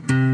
Mm-hmm.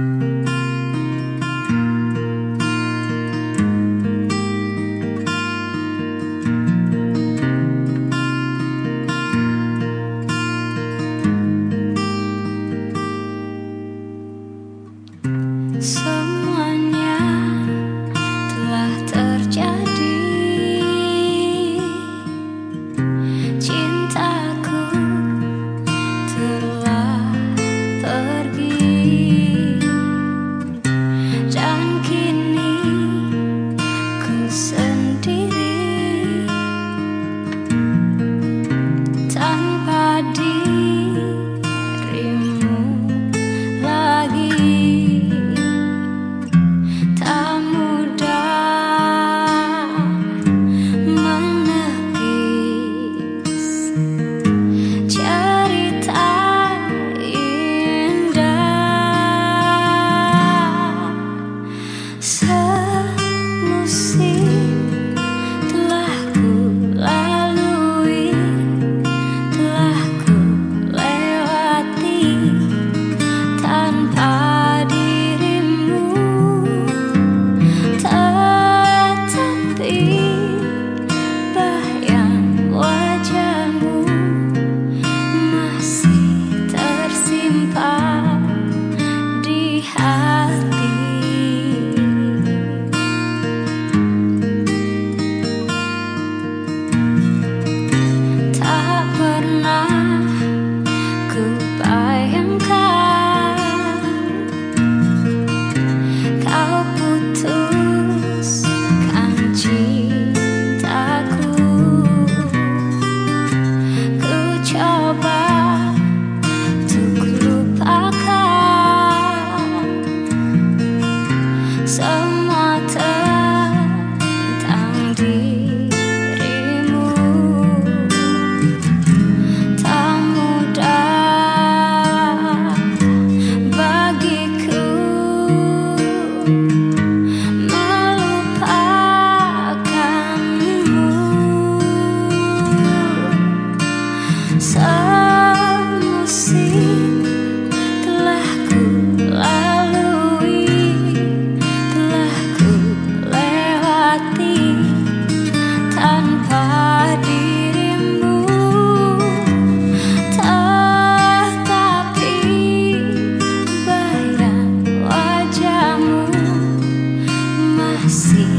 Sim.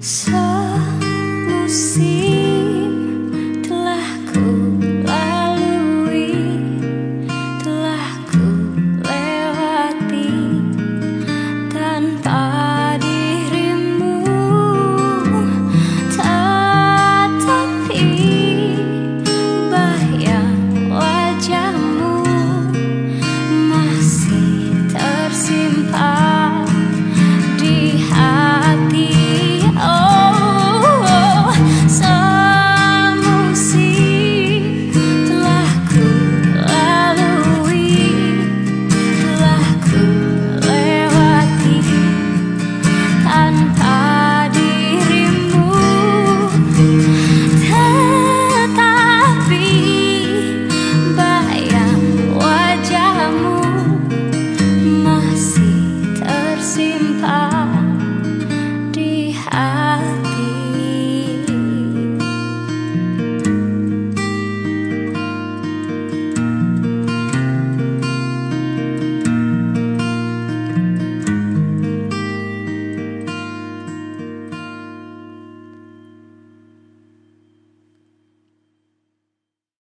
想没事。